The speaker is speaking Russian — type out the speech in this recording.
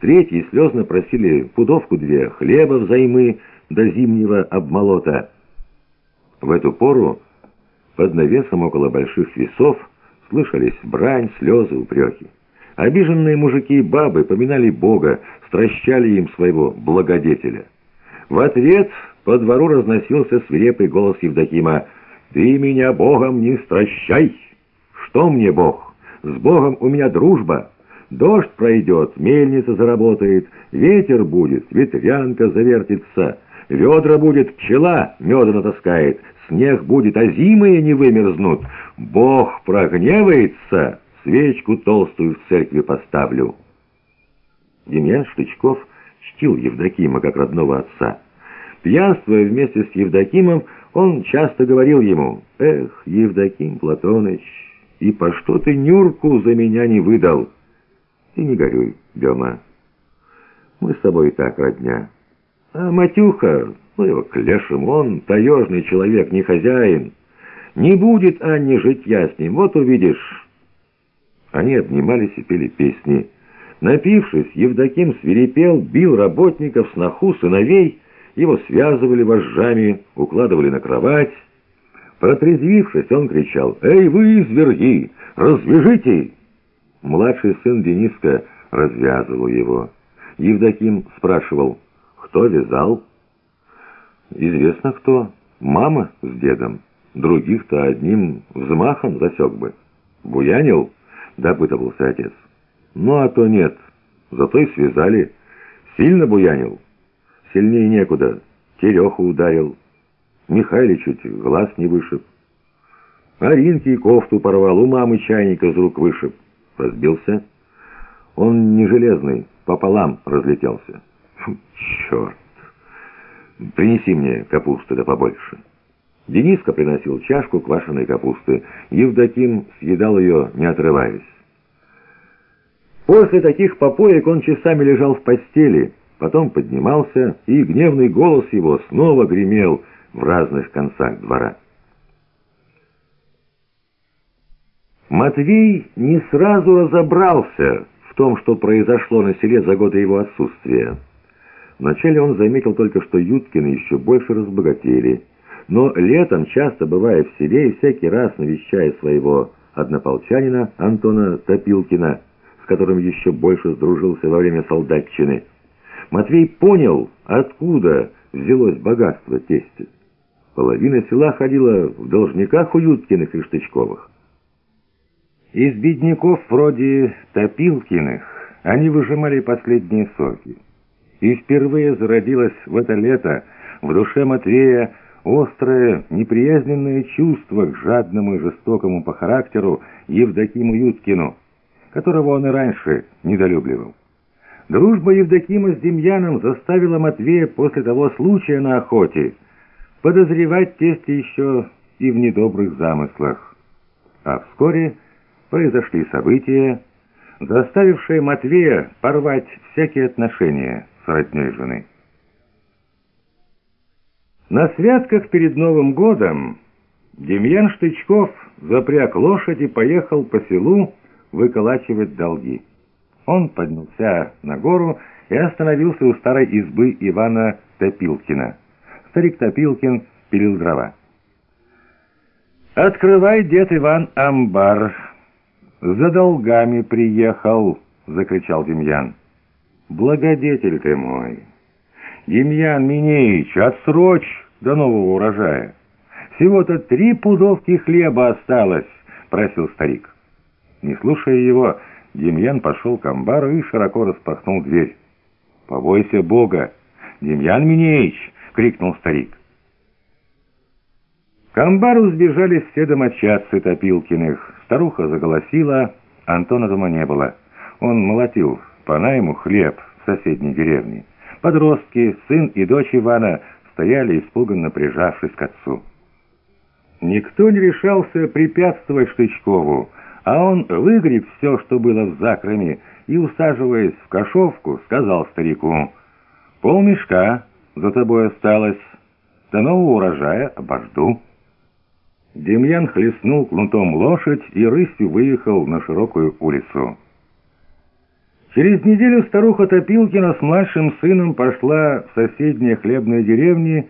Третьи слезно просили пудовку-две хлеба взаймы до зимнего обмолота. В эту пору под навесом около больших весов слышались брань, слезы, упреки. Обиженные мужики и бабы поминали Бога, стращали им своего благодетеля. В ответ по двору разносился свирепый голос Евдокима «Ты меня Богом не стращай! Что мне Бог? С Богом у меня дружба!» Дождь пройдет, мельница заработает, ветер будет, ветрянка завертится, ведра будет, пчела меда натаскает, снег будет, а зимые не вымерзнут. Бог прогневается, свечку толстую в церкви поставлю. Демьян Штычков чтил Евдокима как родного отца. Пьянствуя вместе с Евдокимом, он часто говорил ему, «Эх, Евдоким Платоныч, и по что ты Нюрку за меня не выдал?» Ты не горюй, Дема. Мы с тобой и так родня. А Матюха, ну его к лешему, он таежный человек, не хозяин. Не будет Анне житья с ним, вот увидишь. Они обнимались и пели песни. Напившись, Евдоким свирепел, бил работников, сноху, сыновей, его связывали вожжами, укладывали на кровать. Протрезвившись, он кричал «Эй вы, зверги, развяжите!» Младший сын Дениска развязывал его. Евдоким спрашивал, кто вязал? Известно кто. Мама с дедом. Других-то одним взмахом засек бы. Буянил? Допытывался отец. Ну, а то нет. Зато и связали. Сильно буянил? Сильнее некуда. Тереху ударил. Михайле чуть глаз не вышиб. Аринки и кофту порвал, у мамы чайника из рук вышиб разбился. Он не железный, пополам разлетелся. Черт! Принеси мне капусты да побольше. Дениска приносил чашку квашеной капусты. Евдоким съедал ее, не отрываясь. После таких попоек он часами лежал в постели, потом поднимался, и гневный голос его снова гремел в разных концах двора. Матвей не сразу разобрался в том, что произошло на селе за годы его отсутствия. Вначале он заметил только, что Юткины еще больше разбогатели, но летом, часто бывая в селе и всякий раз навещая своего однополчанина Антона Топилкина, с которым еще больше сдружился во время солдатчины, Матвей понял, откуда взялось богатство тестя. Половина села ходила в должниках у Юткиных и Штычковых. Из бедняков вроде Топилкиных они выжимали последние соки. И впервые зародилось в это лето в душе Матвея острое, неприязненное чувство к жадному и жестокому по характеру Евдокиму Юткину, которого он и раньше недолюбливал. Дружба Евдокима с Демьяном заставила Матвея после того случая на охоте подозревать тесте еще и в недобрых замыслах. А вскоре произошли события, заставившие Матвея порвать всякие отношения с родней жены. На святках перед Новым годом Демьян Штычков запряг лошадь и поехал по селу выколачивать долги. Он поднялся на гору и остановился у старой избы Ивана Топилкина. Старик Топилкин пилил дрова. «Открывай, дед Иван, амбар!» «За долгами приехал!» — закричал Демьян. «Благодетель ты мой! Демьян Минеич, отсрочь до нового урожая! Всего-то три пудовки хлеба осталось!» — просил старик. Не слушая его, Демьян пошел к амбару и широко распахнул дверь. «Побойся Бога! Демьян Минеич!» — крикнул старик. К сбежались все домочадцы Топилкиных. Старуха заголосила, Антона дома не было. Он молотил по найму хлеб в соседней деревне. Подростки, сын и дочь Ивана, стояли испуганно прижавшись к отцу. Никто не решался препятствовать Штычкову, а он выгреб все, что было в закроме, и, усаживаясь в кошовку, сказал старику, «Полмешка за тобой осталось, до нового урожая обожду». Демьян хлестнул кнутом лошадь и рысью выехал на широкую улицу. Через неделю старуха Топилкина с младшим сыном пошла в соседние хлебные деревни